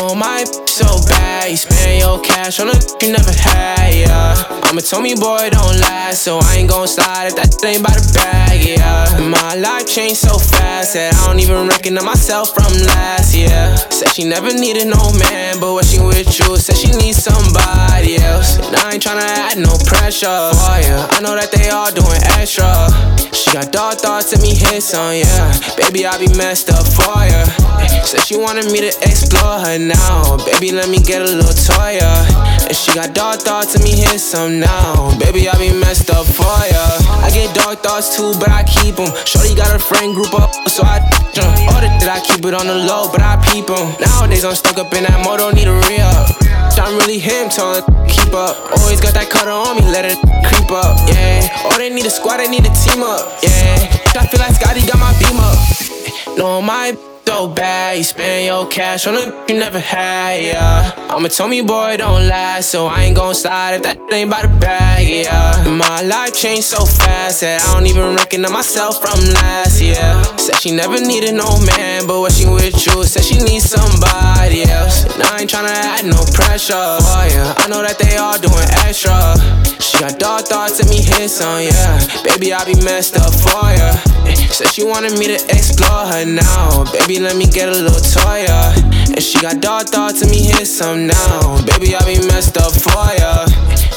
No, my so bad. You spend your cash on a you never had, yeah. I'm a Tommy boy, don't last, so I ain't gon' slide if that ain't by the bag, yeah. My life changed so fast that I don't even recognize myself from last year. Said she never needed no man, but when she with you, said she needs somebody else. And I ain't tryna no pressure for ya. I know that they all doing extra. She got dark thoughts, and me hit some, yeah. Baby, I be messed up for ya. Said she wanted me to explore her now. Baby, let me get a little toy, yeah. And she got dark thoughts, and me hit some now. Baby, I be messed up for ya. I get dark thoughts too, but I keep them. Shorty got a friend group up, so I them. The that I keep it on the low, but I peep them. Nowadays, I'm stuck up in that mode, don't need a re up. I'm really him, telling keep up. Always got that cutter on me, let it creep up, yeah. Oh, they need a squad, they need a team up, yeah. I feel like Scotty got my beam up. No, my so bad, you spend your cash on a you never had, yeah. I'ma tell me, boy, don't lie, so I ain't gon' slide if that ain't by the bag, yeah. My life changed so fast that I don't even recognize myself from last year. Said she never needed no man, but when she with you, said she needs somebody else. And I ain't tryna add no pressure, oh yeah. I know that they all doing extra. She got dark thoughts, and me hit on, yeah. Baby, I be messed up for ya. Said she wanted me to explore her now. Baby, let me get a little toy, yeah. And she got dark thoughts, let me hit some now. Baby, I be messed up for ya.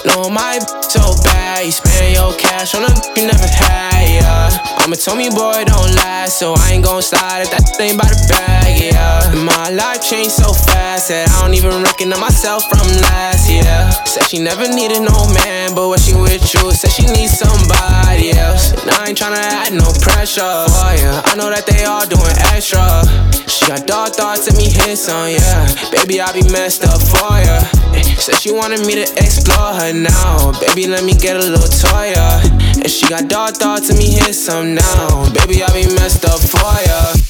No, my so bad. You spend your cash on a you never had, yeah. I'm a Tommy boy, don't lie. so I ain't gon' slide if that ain't by the bag, yeah. My life changed so fast that I don't even recognize myself from last year. Said she never needed no man, but when she with you, said she needs somebody And I ain't tryna add no pressure oh for ya. I know that they all doing extra. She got dark thoughts, let me hit some, yeah. Baby, I be messed up for ya. Eh, said she wanted me to explore her now. Baby, let me get a little toy, yeah. And she got dark thoughts, let me hit some now. Baby, I be messed up for ya.